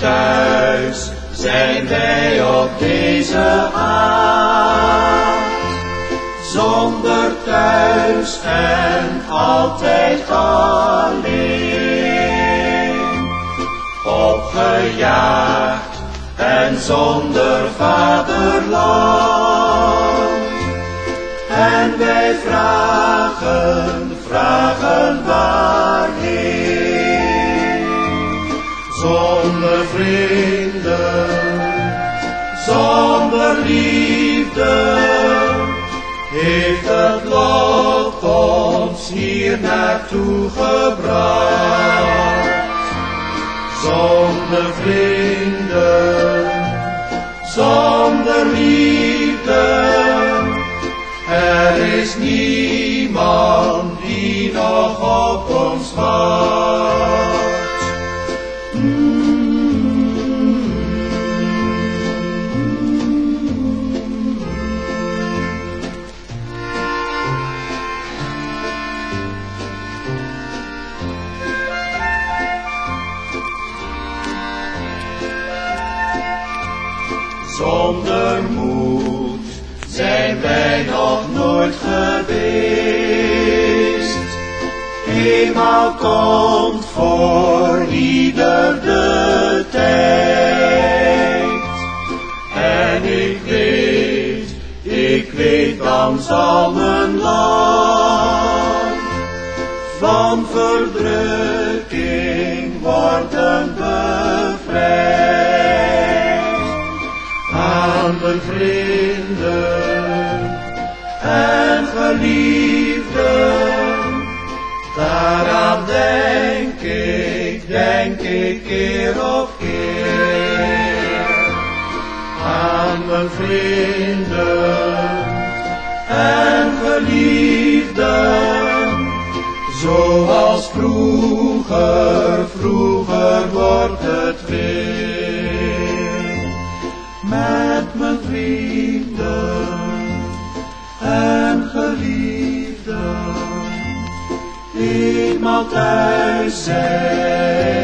thuis zijn wij op deze aard. Zonder thuis en altijd alleen. Opgejaagd en zonder vaderland. En wij vragen, vragen vrienden, zonder liefde, heeft het lot ons hier naartoe gebracht. Zonder vrienden, zonder liefde, er is niemand die nog op ons wacht. Zonder moed zijn wij nog nooit geweest. Eenmaal komt voor ieder de tijd. En ik weet, ik weet, dan zal mijn land van verdrukking worden vrienden en geliefden. Daaraan denk ik, denk ik keer op keer. Aan mijn vrienden en geliefden. Zoals vroeger, vroeger wordt het weer met mijn vrienden en geliefden. Eenmaal thuis zijn